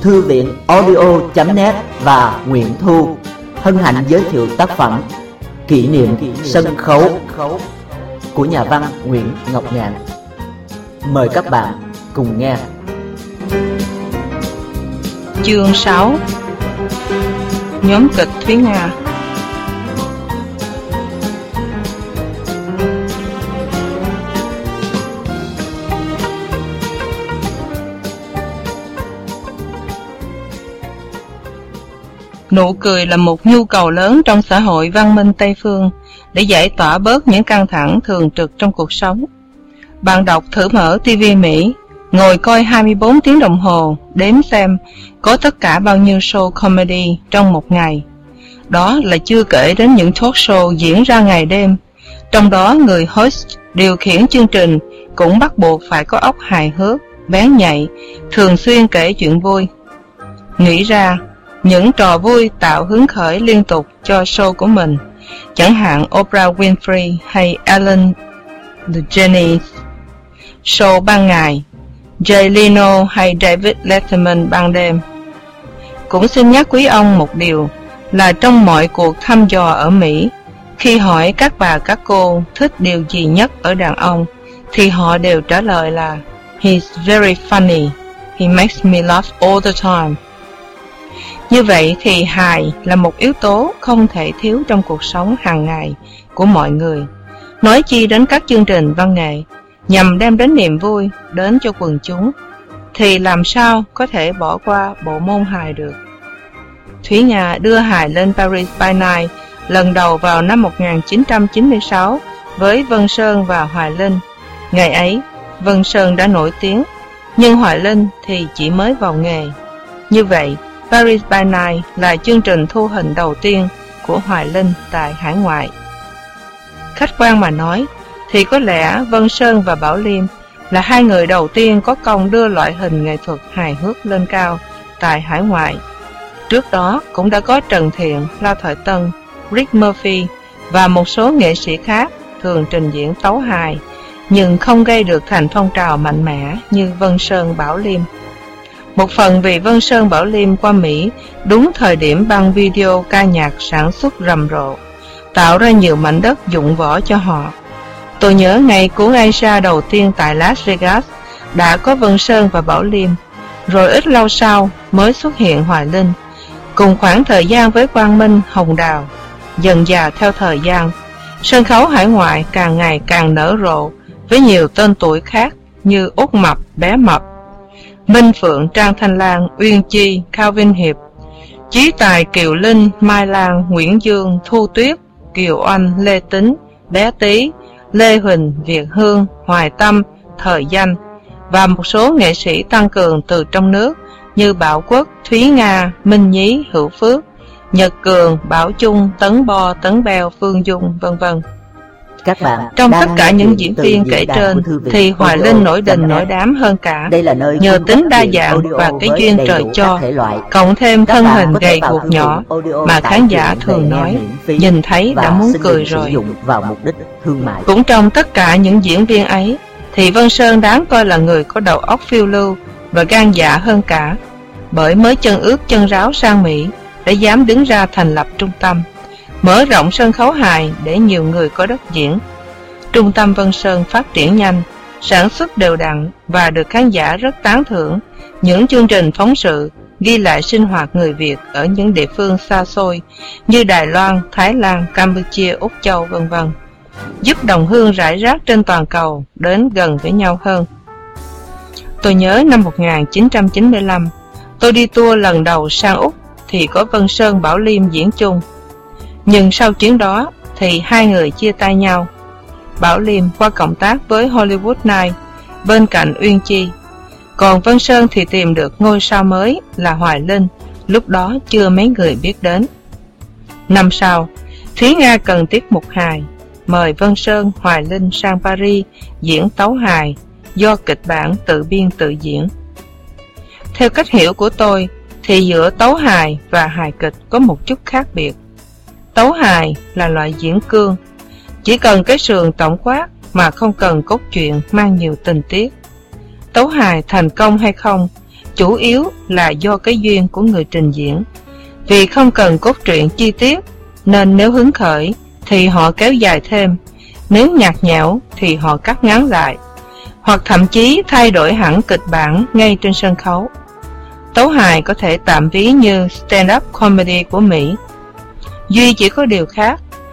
Thư viện audio.net và Nguyễn Thu hân hạnh giới thiệu tác phẩm Kỷ niệm sân khấu của nhà văn Nguyễn Ngọc Ngạn. Mời các bạn cùng nghe. Chương 6 Nhóm kịch Thúy Nga Nụ cười là một nhu cầu lớn trong xã hội văn minh Tây Phương để giải tỏa bớt những căng thẳng thường trực trong cuộc sống. Bạn đọc thử mở TV Mỹ, ngồi coi 24 tiếng đồng hồ, đếm xem có tất cả bao nhiêu show comedy trong một ngày. Đó là chưa kể đến những talk show diễn ra ngày đêm. Trong đó người host điều khiển chương trình cũng bắt buộc phải có óc hài hước, bén nhạy, thường xuyên kể chuyện vui. Nghĩ ra, những trò vui tạo hứng khởi liên tục cho show của mình, chẳng hạn Oprah Winfrey hay Ellen DeGeneres. Show ban ngày, Jay Leno hay David Letterman ban đêm. Cũng xin nhắc quý ông một điều là trong mọi cuộc thăm dò ở Mỹ, khi hỏi các bà các cô thích điều gì nhất ở đàn ông, thì họ đều trả lời là He's very funny, he makes me laugh all the time. Như vậy thì hài là một yếu tố không thể thiếu trong cuộc sống hàng ngày của mọi người. Nói chi đến các chương trình văn nghệ nhằm đem đến niềm vui đến cho quần chúng, thì làm sao có thể bỏ qua bộ môn hài được. Thúy Nga đưa hài lên Paris by Night lần đầu vào năm 1996 với Vân Sơn và Hoài Linh. Ngày ấy, Vân Sơn đã nổi tiếng, nhưng Hoài Linh thì chỉ mới vào nghề. Như vậy, Paris by Night là chương trình thu hình đầu tiên của Hoài Linh tại hải ngoại. Khách quan mà nói, thì có lẽ Vân Sơn và Bảo Liêm là hai người đầu tiên có công đưa loại hình nghệ thuật hài hước lên cao tại hải ngoại. Trước đó cũng đã có Trần Thiện, La Thoại Tân, Rick Murphy và một số nghệ sĩ khác thường trình diễn tấu hài, nhưng không gây được thành phong trào mạnh mẽ như Vân Sơn Bảo Liêm. Một phần vì Vân Sơn Bảo Liêm qua Mỹ đúng thời điểm băng video ca nhạc sản xuất rầm rộ, tạo ra nhiều mảnh đất dụng võ cho họ. Tôi nhớ ngày cuốn Aisha đầu tiên tại Las Vegas đã có Vân Sơn và Bảo Liêm, rồi ít lâu sau mới xuất hiện Hoài Linh, cùng khoảng thời gian với Quang Minh, Hồng Đào. Dần dà theo thời gian, sân khấu hải ngoại càng ngày càng nở rộ với nhiều tên tuổi khác như Út Mập, Bé Mập, Minh Phượng, Trang Thanh Lan, Uyên Chi, Cao Vinh Hiệp, Chí Tài, Kiều Linh, Mai Lan, Nguyễn Dương, Thu Tuyết, Kiều Oanh, Lê Tính, Bé Tý, Lê Huỳnh, Việt Hương, Hoài Tâm, Thời Danh và một số nghệ sĩ tăng cường từ trong nước như Bảo Quốc, Thúy Nga, Minh Nhí, Hữu Phước, Nhật Cường, Bảo Trung, Tấn Bo, Tấn Bèo, Phương Dung, vân vân. Các bạn Trong tất cả những diễn viên kể trên thì Hoài Linh nổi đình nổi đám hơn cả. Đây là nơi nhờ tính đa dạng và cái duyên trời cho cộng thêm thân hình gầy guộc nhỏ mà khán giả thường nói nhìn thấy đã muốn cười rồi. vào mục đích thương mại. Cũng trong tất cả những diễn viên ấy thì Vân Sơn đáng coi là người có đầu óc phiêu lưu và gan dạ hơn cả bởi mới chân ướt chân ráo sang Mỹ đã dám đứng ra thành lập trung tâm mở rộng sân khấu hài để nhiều người có đất diễn. Trung tâm Vân Sơn phát triển nhanh, sản xuất đều đặn và được khán giả rất tán thưởng những chương trình phóng sự ghi lại sinh hoạt người Việt ở những địa phương xa xôi như Đài Loan, Thái Lan, Campuchia, Úc Châu vân vân, giúp đồng hương rải rác trên toàn cầu đến gần với nhau hơn. Tôi nhớ năm 1995, tôi đi tour lần đầu sang Úc thì có Vân Sơn Bảo Liêm diễn chung. Nhưng sau chuyến đó thì hai người chia tay nhau. Bảo Liêm qua cộng tác với Hollywood Night bên cạnh Uyên Chi. Còn Vân Sơn thì tìm được ngôi sao mới là Hoài Linh, lúc đó chưa mấy người biết đến. Năm sau, Thúy Nga cần tiết mục hài, mời Vân Sơn, Hoài Linh sang Paris diễn tấu hài do kịch bản tự biên tự diễn. Theo cách hiểu của tôi, thì giữa tấu hài và hài kịch có một chút khác biệt. Tấu hài là loại diễn cương, chỉ cần cái sườn tổng quát mà không cần cốt truyện mang nhiều tình tiết. Tấu hài thành công hay không, chủ yếu là do cái duyên của người trình diễn. Vì không cần cốt truyện chi tiết, nên nếu hứng khởi thì họ kéo dài thêm, nếu nhạt nhẽo thì họ cắt ngắn lại, hoặc thậm chí thay đổi hẳn kịch bản ngay trên sân khấu. Tấu hài có thể tạm ví như stand-up comedy của Mỹ. Duy chỉ có điều khác.